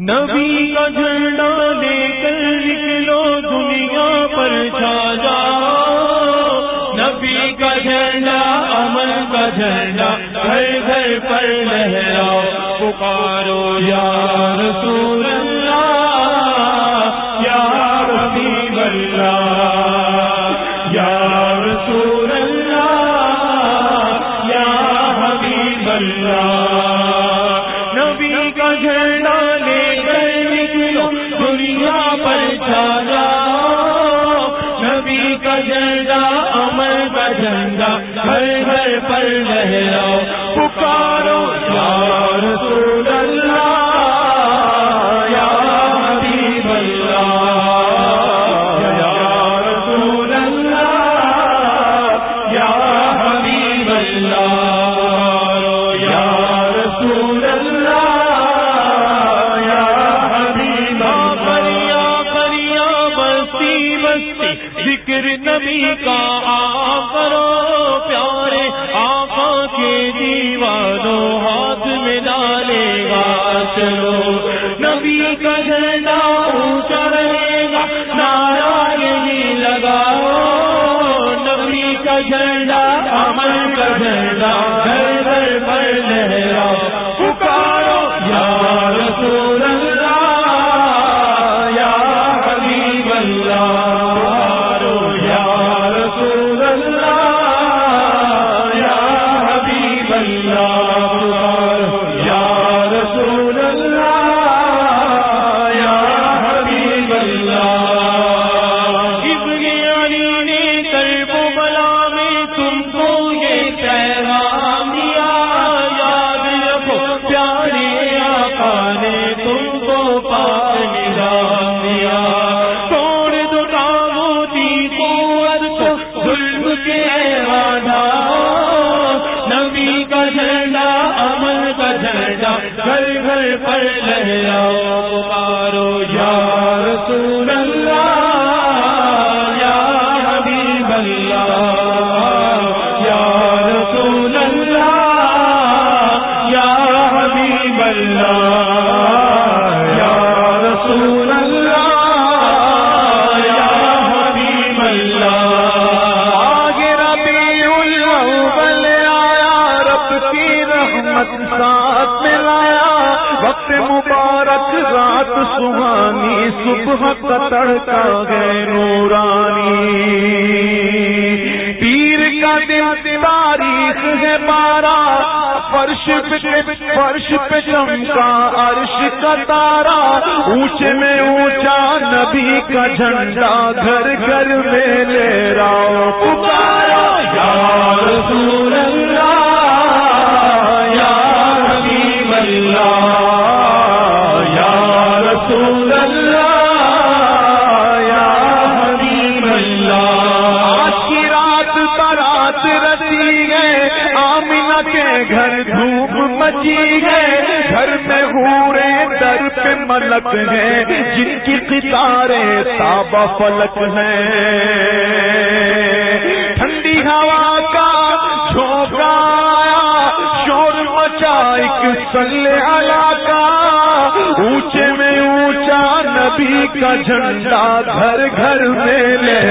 نبی کا جھنڈا لے کر نکلو دنیا پر چھا جاؤ۔ نبی کا جھنڈا، امن کا جھنڈا، گھر گھر پر لہراؤ۔ پکارو یا رسول کا جھنڈا امر کا جھنڈا ہر گھر پر لہراؤ پکارو کا آ کرو پیارے آقا کے دیوانوں ہاتھ میں ڈالے گا، چلو۔ نبی کا جھنڈا اونچا رہے گا نارا یہی لگاؤ۔ نبی کا جھنڈا امن کا جھنڈا پر لہراؤ پارو یا رسول فرش پہ فرش پہ چمکا عرش کا تارا اونچے میں اونچا نبی کا جھنڈا، گھر گھر میں لے رہا پکارا، یا رسول اللہ، یا نبی اللہ۔ ملک ہیں، جن کی قطاریں تاب فلک ہیں۔ ٹھنڈی ہوا کا جھونکا شور مچا ایک سلے کا اونچے میں اونچا نبی کا جھنڈا گھر گھر میں لے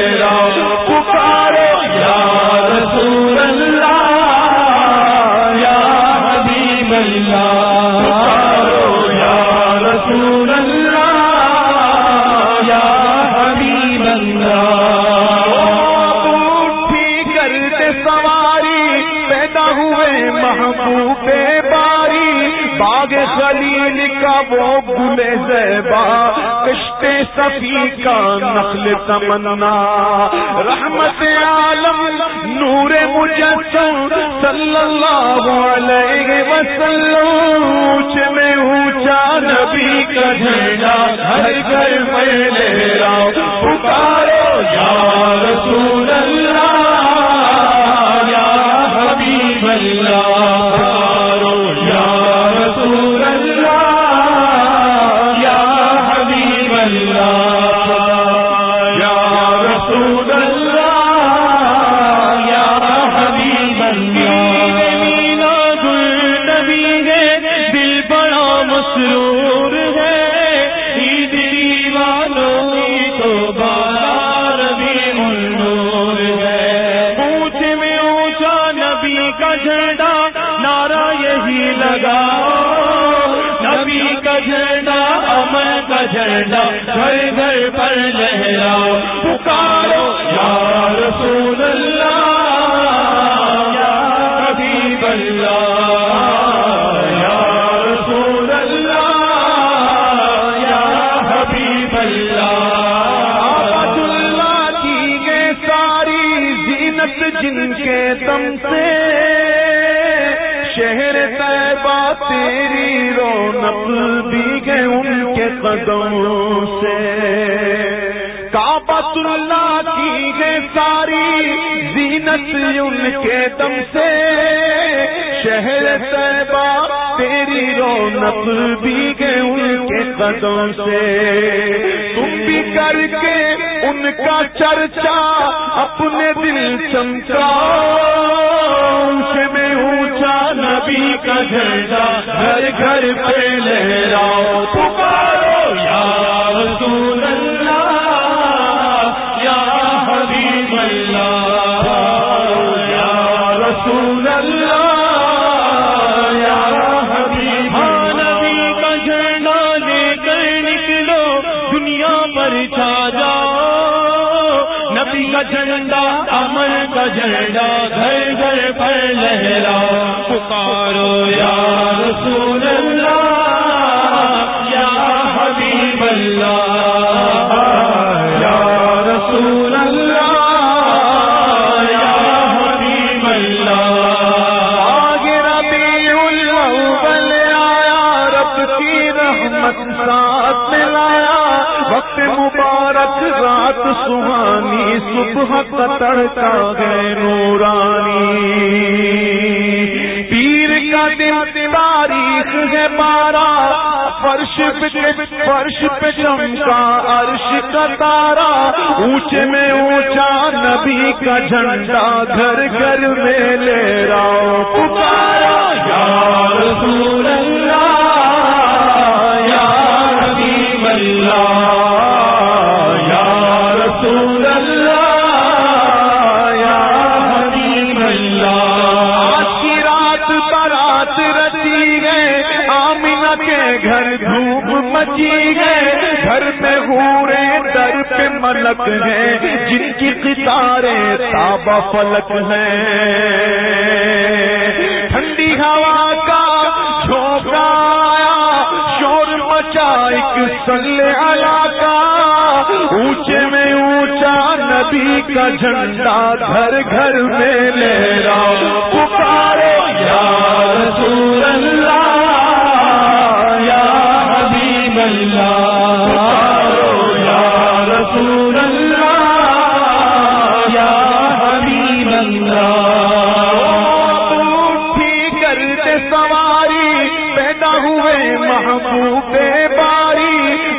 خلیل کا وہ گل زیبا کشتے صفی کا نقل تمنا۔ رحمت عالم نور مجسم صلی اللہ علیہ وسلم، اونچ میں اونچا نبی کا جھنڈا، ہر گھر میں لہرا جھنڈا گھر گھر پر لہراؤ پکارو یا رسول اللہ، یا حبیب اللہ، یا رسول اللہ، یا حبیب اللہ۔ اللہ کی گے ساری زینت جن کے دم سے، شہر طیبہ تیری رونق دی گئے ان کے سے۔ کعبۃ اللہ کی گئے ساری زینت ان کے دم سے۔ شہر طیبہ تیری رونق دی گئے ان کے قدم سے۔ تم بھی کر کے ان کا چرچا اپنے دل چمچا میں اونچا نبی کا جھنڈا گھر گھر پہ لہراؤ کا جھنڈا امن کا جھنڈا گھر گھر پر لہرا، پکارو یا رسول اللہ، یا حبیب اللہ مبارک رات سہانی صبح کا تڑکا گئے نورانی۔ پیر کا دن تاریخ ہے بارہ فرش پہ فرش پہ چمکا عرش کا تارا۔ اونچے میں اونچا نبی کا جھنڈا، گھر گھر میں لے رہا پکارا۔ یا رسول اللہ، یا حبیب اللہ۔ گھر دھوپ مچی گئے گھر میں ہورے در پہ ملک ہیں۔ جن کی قطاریں تابا فلک ہیں۔ ٹھنڈی ہوا کا جھونکا آیا۔ شور مچا ایک سلے علاقہ اونچے میں اونچا نبی کا جھنڈا گھر گھر میں لے رہا پکارو یا رسول اللہ۔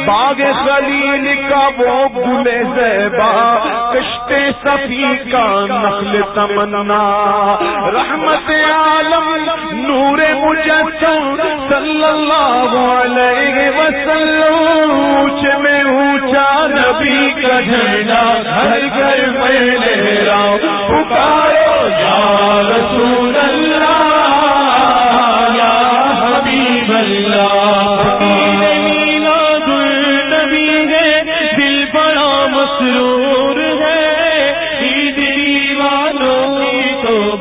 باغ خلیل کا وہ گل زیبا، کشت صفی کا نخل تمنا۔ رحمت عالم نور مجسم صلی اللہ علیہ وسلم، اونچ میں اونچا نبی کا جھنڈا تو